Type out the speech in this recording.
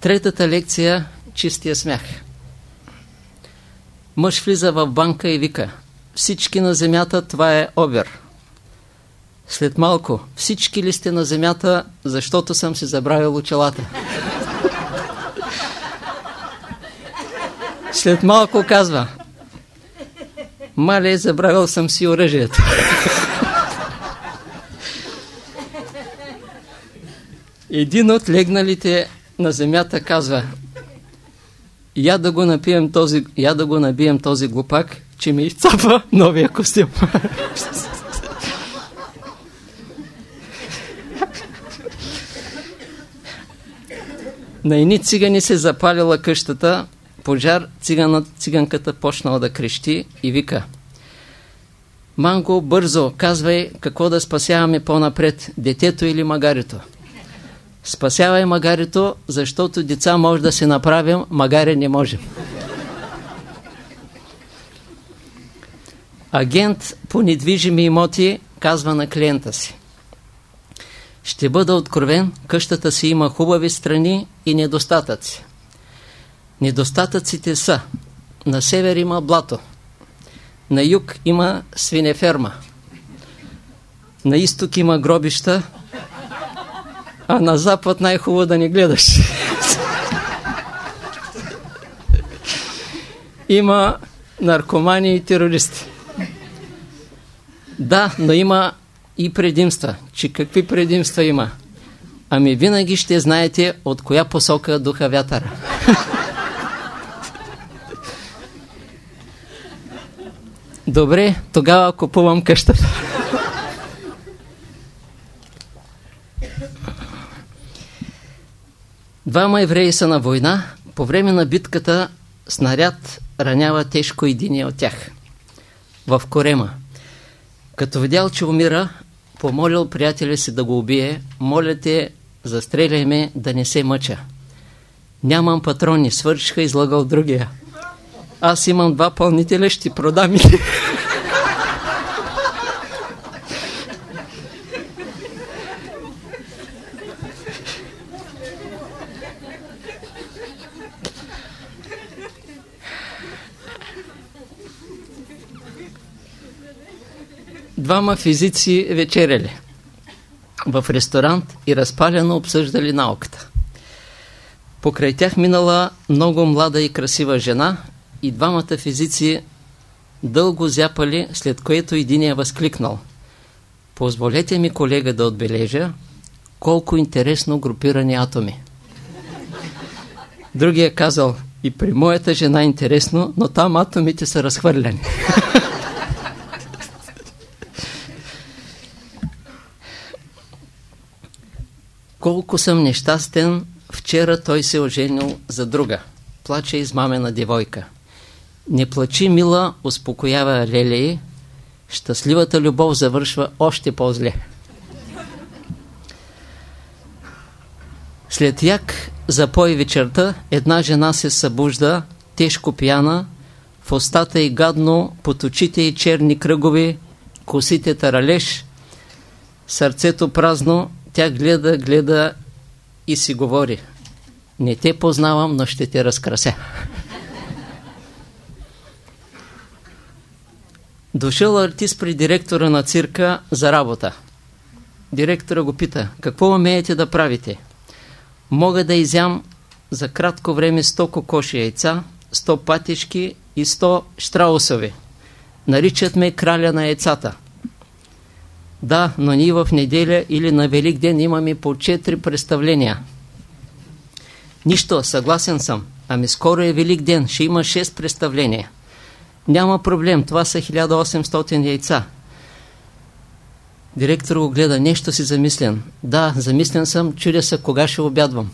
Третата лекция – чистия смях. Мъж влиза в банка и вика Всички на земята, това е обер. След малко, всички ли сте на земята, защото съм си забравил очелата? След малко казва Мале, забравил съм си оръжието. Един от легналите на земята казва я да го напием този, я да го набием този глупак, че ми изцапа новия костюм. На едни цигани се запалила къщата, пожар, циганът, циганката почнала да крещи и вика Манго, бързо, казвай какво да спасяваме по-напред, детето или магарито. Спасявай магарито, защото деца може да се направим, магаре не можем. Агент по недвижими имоти казва на клиента си Ще бъда откровен, къщата си има хубави страни и недостатъци. Недостатъците са на север има блато, на юг има свинеферма, на изток има гробища, а на запад най-хубаво да не гледаш. има наркомани и терористи. Да, но има и предимства. Че какви предимства има? Ами винаги ще знаете от коя посока духа вятъра. Добре, тогава купувам къщата. Двама евреи са на война. По време на битката снаряд ранява тежко единия от тях. В корема. Като видял, че умира, помолил приятеля си да го убие. Моля те, застреляй ме, да не се мъча. Нямам патрони, свършиха, излагал другия. Аз имам два пълнителя, ще продам и... Двама физици вечеряли в ресторант и разпалено обсъждали науката. Покрай тях минала много млада и красива жена и двамата физици дълго зяпали, след което един е възкликнал. Позволете ми, колега, да отбележа колко интересно групирани атоми. Другия казал, и при моята жена интересно, но там атомите са разхвърляни. Колко съм нещастен, вчера той се оженил за друга. Плаче измамена девойка. Не плачи, мила, успокоява Лелей. Щастливата любов завършва още по-зле. След як запой вечерта, една жена се събужда, тежко пияна, в устата и гадно, под очите и черни кръгови, косите таралеж, сърцето празно, тя гледа, гледа и си говори. Не те познавам, но ще те разкрася. Дошъл артист при директора на цирка за работа. Директора го пита, какво умеете да правите? Мога да изям за кратко време 100 кокоши яйца, 100 патишки и 100 штраусови. Наричат ме краля на яйцата. Да, но ние в неделя или на Велик ден имаме по 4 представления. Нищо, съгласен съм. Ами скоро е Велик ден, ще има 6 представления. Няма проблем, това са 1800 яйца. Директор го гледа, нещо си замислен. Да, замислен съм, чудя се кога ще обядвам.